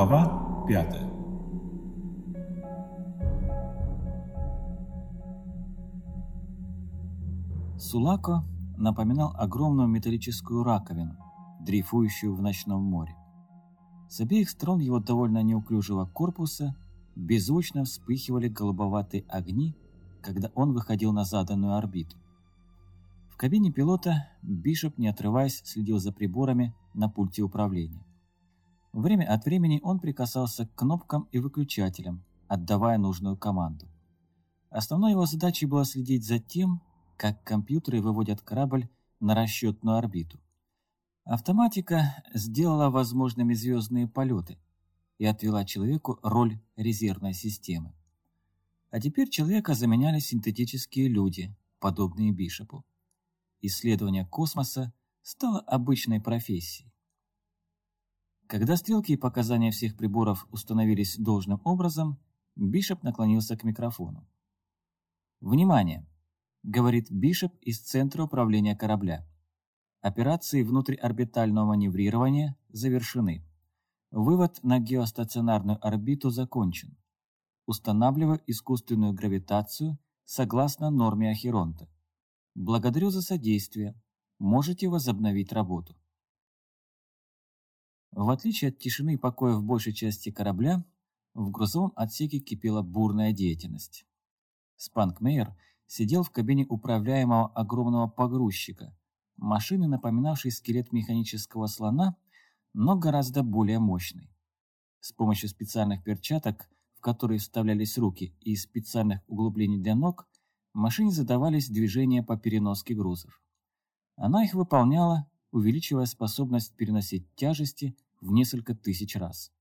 Глава 5 Сулако напоминал огромную металлическую раковину, дрейфующую в ночном море. С обеих сторон его довольно неуклюжего корпуса беззвучно вспыхивали голубоватые огни, когда он выходил на заданную орбиту. В кабине пилота Бишоп, не отрываясь, следил за приборами на пульте управления. Время от времени он прикасался к кнопкам и выключателям, отдавая нужную команду. Основной его задачей было следить за тем, как компьютеры выводят корабль на расчетную орбиту. Автоматика сделала возможными звездные полеты и отвела человеку роль резервной системы. А теперь человека заменяли синтетические люди, подобные Бишопу. Исследование космоса стало обычной профессией. Когда стрелки и показания всех приборов установились должным образом, Бишоп наклонился к микрофону. «Внимание!» — говорит Бишоп из Центра управления корабля. Операции внутриорбитального маневрирования завершены. Вывод на геостационарную орбиту закончен. Устанавливаю искусственную гравитацию согласно норме Ахеронта. Благодарю за содействие. Можете возобновить работу. В отличие от тишины и покоя в большей части корабля, в грузовом отсеке кипела бурная деятельность. Спанкмейер сидел в кабине управляемого огромного погрузчика, машины, напоминавшей скелет механического слона, но гораздо более мощной. С помощью специальных перчаток, в которые вставлялись руки, и специальных углублений для ног, машине задавались движения по переноске грузов. Она их выполняла, увеличивая способность переносить тяжести в несколько тысяч раз.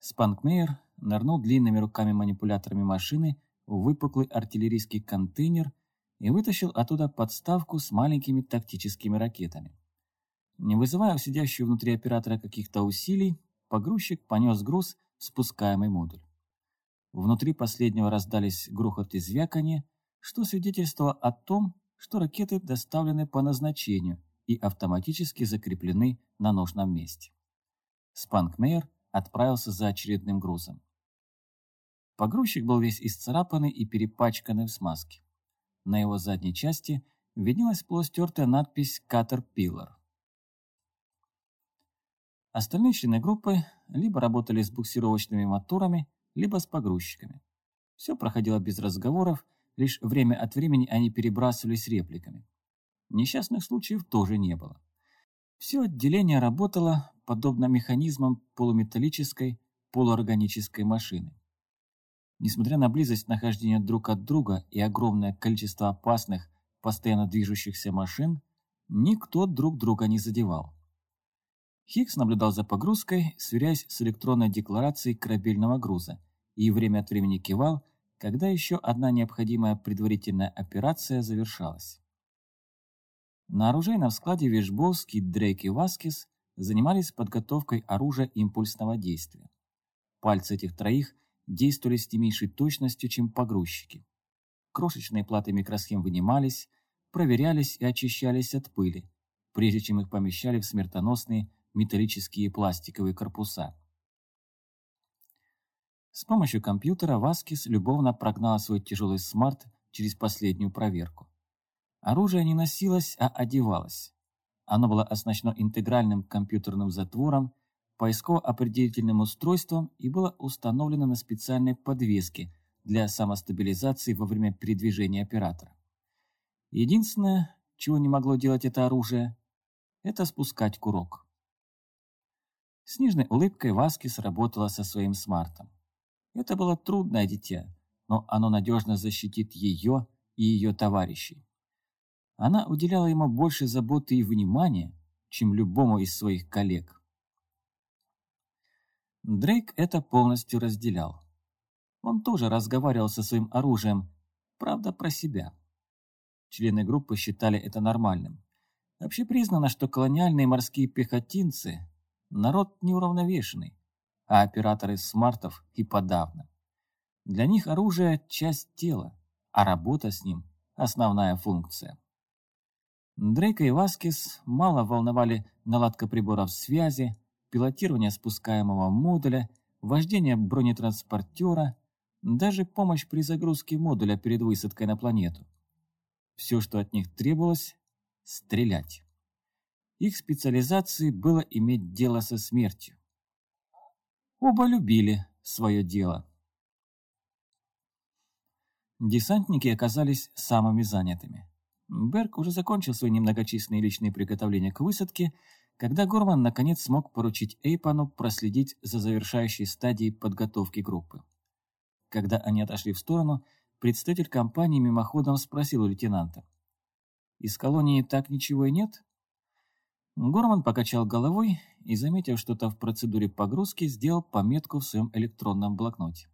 Спанкмейер нырнул длинными руками-манипуляторами машины в выпуклый артиллерийский контейнер и вытащил оттуда подставку с маленькими тактическими ракетами. Не вызывая у сидящего внутри оператора каких-то усилий, погрузчик понес груз в спускаемый модуль. Внутри последнего раздались грохот и звяканье, что свидетельствовало о том, что ракеты доставлены по назначению и автоматически закреплены на нужном месте. Спанкмейер отправился за очередным грузом. Погрузчик был весь исцарапанный и перепачканный в смазке. На его задней части виднелась полустертая надпись «Caterpillar». Остальные члены группы либо работали с буксировочными моторами, либо с погрузчиками. Все проходило без разговоров, Лишь время от времени они перебрасывались репликами. Несчастных случаев тоже не было. Все отделение работало подобно механизмам полуметаллической, полуорганической машины. Несмотря на близость нахождения друг от друга и огромное количество опасных, постоянно движущихся машин, никто друг друга не задевал. Хикс наблюдал за погрузкой, сверяясь с электронной декларацией корабельного груза, и время от времени кивал, когда еще одна необходимая предварительная операция завершалась. На оружейном складе Вишбовский, Дрейк и Васкис занимались подготовкой оружия импульсного действия. Пальцы этих троих действовали с не меньшей точностью, чем погрузчики. Крошечные платы микросхем вынимались, проверялись и очищались от пыли, прежде чем их помещали в смертоносные металлические пластиковые корпуса. С помощью компьютера Васкис любовно прогнала свой тяжелый смарт через последнюю проверку. Оружие не носилось, а одевалось. Оно было оснащено интегральным компьютерным затвором, поисково-определительным устройством и было установлено на специальной подвеске для самостабилизации во время передвижения оператора. Единственное, чего не могло делать это оружие, это спускать курок. С нежной улыбкой Васкис работала со своим смартом. Это было трудное дитя, но оно надежно защитит ее и ее товарищей. Она уделяла ему больше заботы и внимания, чем любому из своих коллег. Дрейк это полностью разделял. Он тоже разговаривал со своим оружием, правда, про себя. Члены группы считали это нормальным. Вообще признано, что колониальные морские пехотинцы – народ неуравновешенный, а операторы смартов и подавно. Для них оружие – часть тела, а работа с ним – основная функция. Дрейка и Васкис мало волновали наладка приборов связи, пилотирование спускаемого модуля, вождение бронетранспортера, даже помощь при загрузке модуля перед высадкой на планету. Все, что от них требовалось – стрелять. Их специализацией было иметь дело со смертью. Оба любили свое дело. Десантники оказались самыми занятыми. Берг уже закончил свои немногочисленные личные приготовления к высадке, когда Горман наконец смог поручить Эйпану проследить за завершающей стадией подготовки группы. Когда они отошли в сторону, представитель компании мимоходом спросил у лейтенанта. «Из колонии так ничего и нет?» Горман покачал головой и, заметив что-то в процедуре погрузки, сделал пометку в своем электронном блокноте.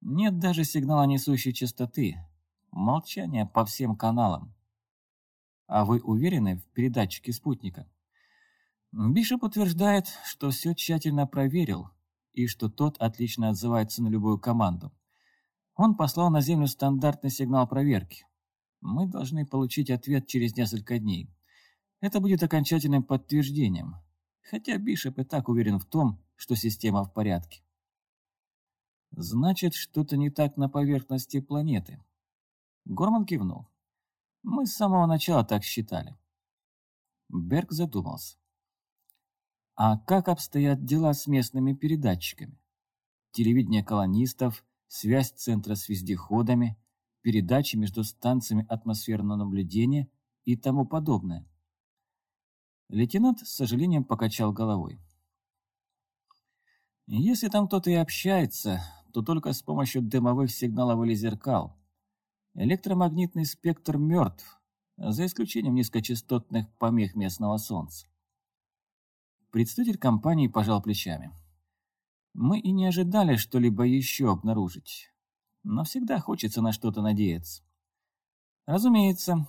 «Нет даже сигнала несущей частоты. Молчание по всем каналам. А вы уверены в передатчике спутника?» Бишоп утверждает, что все тщательно проверил и что тот отлично отзывается на любую команду. Он послал на Землю стандартный сигнал проверки. Мы должны получить ответ через несколько дней. Это будет окончательным подтверждением, хотя Бишоп и так уверен в том, что система в порядке. Значит, что-то не так на поверхности планеты. Горман кивнул. Мы с самого начала так считали. Берг задумался. А как обстоят дела с местными передатчиками? Телевидение колонистов, связь центра с вездеходами, передачи между станциями атмосферного наблюдения и тому подобное. Лейтенант с сожалением покачал головой. Если там кто-то и общается, то только с помощью дымовых сигналов или зеркал. Электромагнитный спектр мертв, за исключением низкочастотных помех местного солнца. Представитель компании пожал плечами. Мы и не ожидали что-либо еще обнаружить, но всегда хочется на что-то надеяться. Разумеется,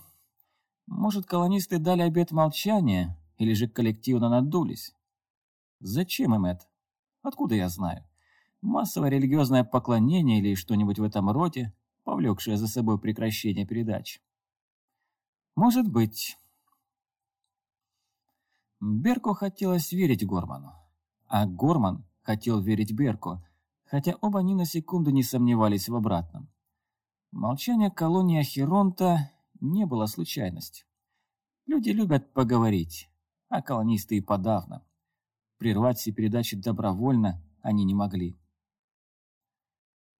может, колонисты дали обет молчания, или же коллективно надулись. Зачем им это? Откуда я знаю? Массовое религиозное поклонение или что-нибудь в этом роде, повлекшее за собой прекращение передач. Может быть. Берку хотелось верить Горману, а Горман хотел верить Берку, хотя оба ни на секунду не сомневались в обратном. Молчание колонии Ахеронта не было случайностью. Люди любят поговорить, а колонисты и подавно. Прервать все передачи добровольно они не могли.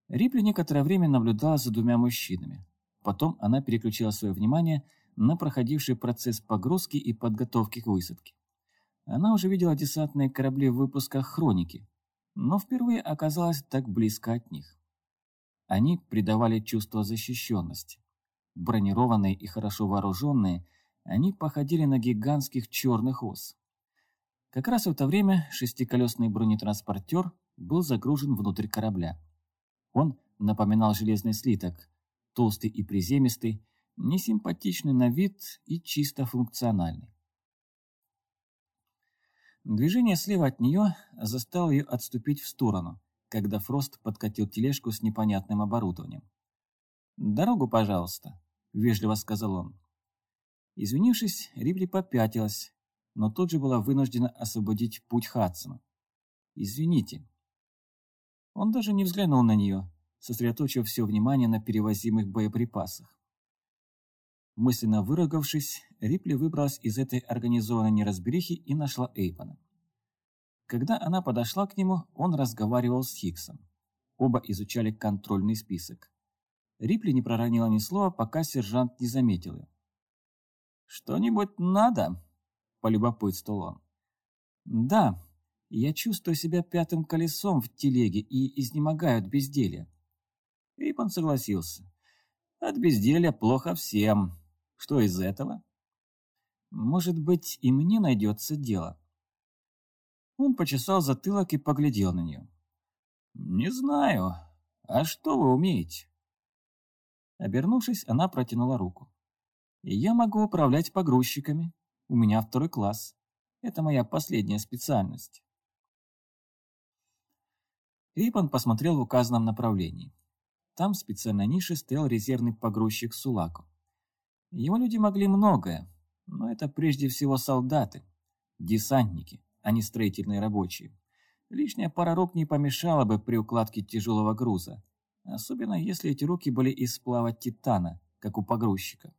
Рипли некоторое время наблюдала за двумя мужчинами. Потом она переключила свое внимание на проходивший процесс погрузки и подготовки к высадке. Она уже видела десантные корабли в выпусках «Хроники», но впервые оказалась так близко от них. Они придавали чувство защищенности. Бронированные и хорошо вооруженные – они походили на гигантских черных ос. Как раз в это время шестиколесный бронетранспортер был загружен внутрь корабля. Он напоминал железный слиток, толстый и приземистый, несимпатичный на вид и чисто функциональный. Движение слева от нее заставило ее отступить в сторону, когда Фрост подкатил тележку с непонятным оборудованием. «Дорогу, пожалуйста», — вежливо сказал он. Извинившись, Рибли попятилась, но тут же была вынуждена освободить путь Хадсону. «Извините». Он даже не взглянул на нее, сосредоточив все внимание на перевозимых боеприпасах. Мысленно выругавшись, Рипли выбралась из этой организованной неразберихи и нашла Эйпана. Когда она подошла к нему, он разговаривал с Хиксом. Оба изучали контрольный список. Рипли не проронила ни слова, пока сержант не заметил ее. «Что-нибудь надо?» – полюбопытствовал он. «Да, я чувствую себя пятым колесом в телеге и изнемогаю от безделья». Рипан согласился. «От безделья плохо всем. Что из этого?» «Может быть, и мне найдется дело». Он почесал затылок и поглядел на нее. «Не знаю. А что вы умеете?» Обернувшись, она протянула руку. Я могу управлять погрузчиками. У меня второй класс. Это моя последняя специальность. Рипан посмотрел в указанном направлении. Там в специальной нише стоял резервный погрузчик Сулаку. Его люди могли многое, но это прежде всего солдаты, десантники, а не строительные рабочие. Лишняя пара рук не помешала бы при укладке тяжелого груза, особенно если эти руки были из сплава титана, как у погрузчика.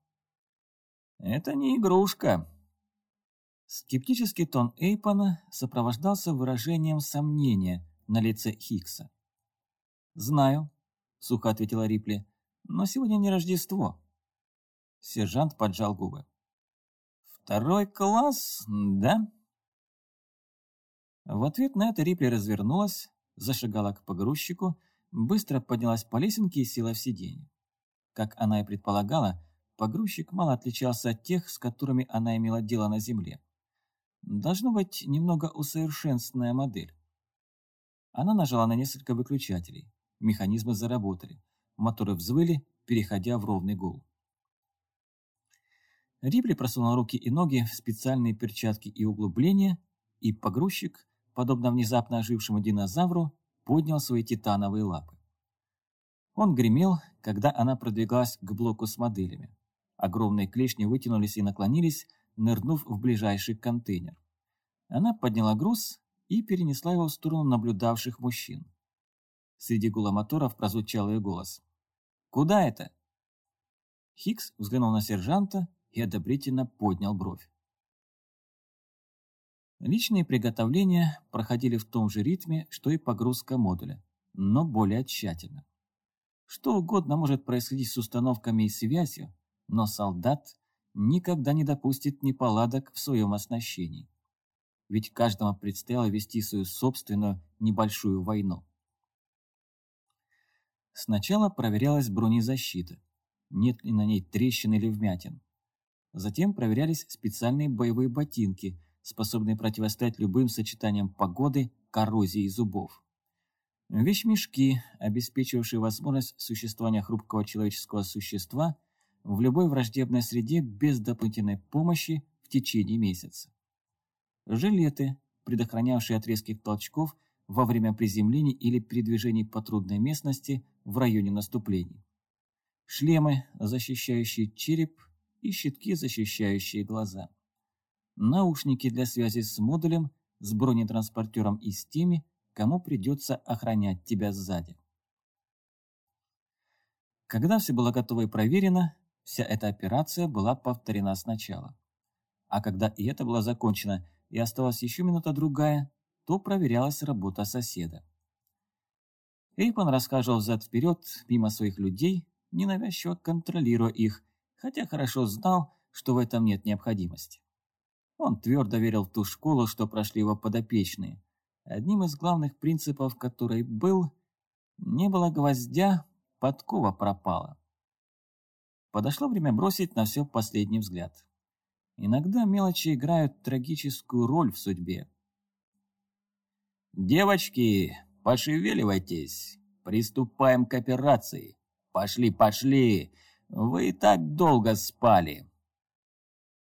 «Это не игрушка», Скептический тон Эйпона сопровождался выражением сомнения на лице Хикса. «Знаю», — сухо ответила Рипли, — «но сегодня не Рождество». Сержант поджал губы. «Второй класс, да?» В ответ на это Рипли развернулась, зашагала к погрузчику, быстро поднялась по лесенке и села в сиденье. Как она и предполагала, погрузчик мало отличался от тех, с которыми она имела дело на земле. Должно быть немного усовершенствованная модель. Она нажала на несколько выключателей. Механизмы заработали. Моторы взвыли, переходя в ровный гул. Рипли просунул руки и ноги в специальные перчатки и углубления, и погрузчик, подобно внезапно ожившему динозавру, поднял свои титановые лапы. Он гремел, когда она продвигалась к блоку с моделями. Огромные клешни вытянулись и наклонились, нырнув в ближайший контейнер. Она подняла груз и перенесла его в сторону наблюдавших мужчин. Среди гула моторов прозвучал ее голос. «Куда это?» Хикс взглянул на сержанта и одобрительно поднял бровь. Личные приготовления проходили в том же ритме, что и погрузка модуля, но более тщательно. Что угодно может происходить с установками и связью, но солдат никогда не допустит неполадок в своем оснащении. Ведь каждому предстояло вести свою собственную небольшую войну. Сначала проверялась бронезащита, нет ли на ней трещин или вмятин. Затем проверялись специальные боевые ботинки, способные противостоять любым сочетаниям погоды, коррозии и зубов. Вещмешки, обеспечивавшие возможность существования хрупкого человеческого существа – в любой враждебной среде без дополнительной помощи в течение месяца. Жилеты, предохранявшие от резких толчков во время приземлений или передвижений по трудной местности в районе наступлений. Шлемы, защищающие череп и щитки, защищающие глаза. Наушники для связи с модулем, с бронетранспортером и с теми, кому придется охранять тебя сзади. Когда все было готово и проверено, Вся эта операция была повторена сначала. А когда и это было закончено, и осталась еще минута-другая, то проверялась работа соседа. Эйпан рассказывал взад-вперед мимо своих людей, ненавязчиво контролируя их, хотя хорошо знал, что в этом нет необходимости. Он твердо верил в ту школу, что прошли его подопечные, одним из главных принципов которой был «не было гвоздя, подкова пропала». Подошло время бросить на все последний взгляд. Иногда мелочи играют трагическую роль в судьбе. «Девочки, пошевеливайтесь! Приступаем к операции! Пошли, пошли! Вы и так долго спали!»